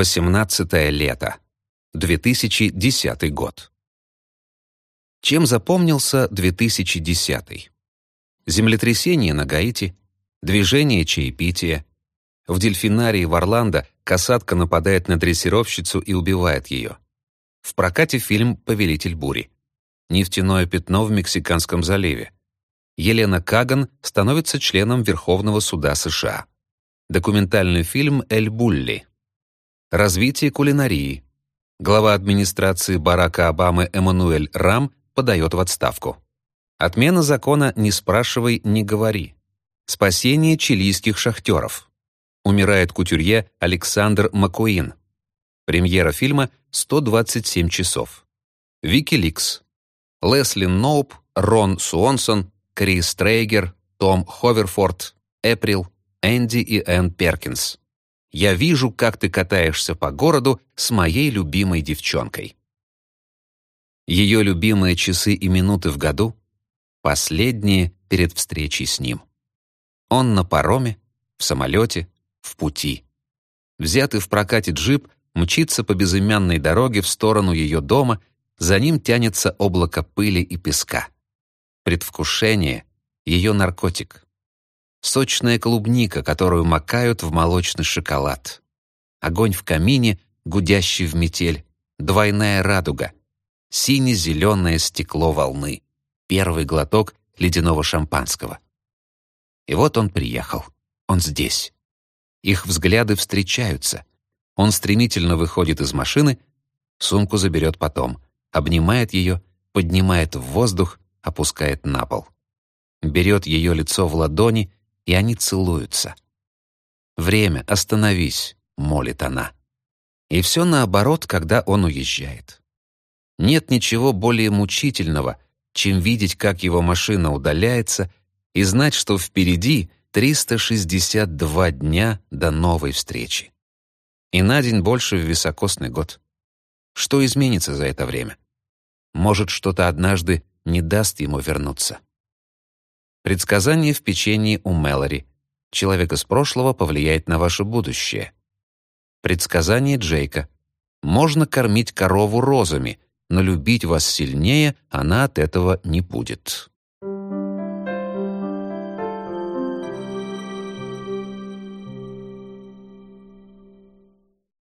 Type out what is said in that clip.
18 лето. 2010 год. Чем запомнился 2010? Землетрясение на Гаити, движение чаепития. В дельфинарии в Орландо касатка нападает на дрессировщицу и убивает ее. В прокате фильм «Повелитель бури». Нефтяное пятно в Мексиканском заливе. Елена Каган становится членом Верховного суда США. Документальный фильм «Эль Булли». Развитие кулинарии. Глава администрации Барака Обамы Эммануэль Рам подает в отставку. Отмена закона «Не спрашивай, не говори». Спасение чилийских шахтеров. Умирает кутюрье Александр Маккуин. Премьера фильма «127 часов». Викиликс. Лесли Ноуп, Рон Суонсон, Крис Трейгер, Том Хаверфорд, Эприл, Энди и Энн Перкинс. Я вижу, как ты катаешься по городу с моей любимой девчонкой. Ее любимые часы и минуты в году Последние перед встречей с ним. Он на пароме, в самолете, в пути. Взятый в прокате джип мчится по безымянной дороге в сторону ее дома, за ним тянется облако пыли и песка. Предвкушение — ее наркотик. Сочная клубника, которую макают в молочный шоколад. Огонь в камине, гудящий в метель. Двойная радуга. Сине-зеленое стекло волны первый глоток ледяного шампанского. И вот он приехал. Он здесь. Их взгляды встречаются. Он стремительно выходит из машины, сумку заберет потом, обнимает ее, поднимает в воздух, опускает на пол. Берет ее лицо в ладони, и они целуются. «Время, остановись», — молит она. И все наоборот, когда он уезжает. Нет ничего более мучительного — чем видеть, как его машина удаляется, и знать, что впереди 362 дня до новой встречи. И на день больше в високосный год. Что изменится за это время? Может, что-то однажды не даст ему вернуться. Предсказание в печенье у Мэлори. Человек из прошлого повлияет на ваше будущее. Предсказание Джейка. Можно кормить корову розами — но любить вас сильнее она от этого не будет.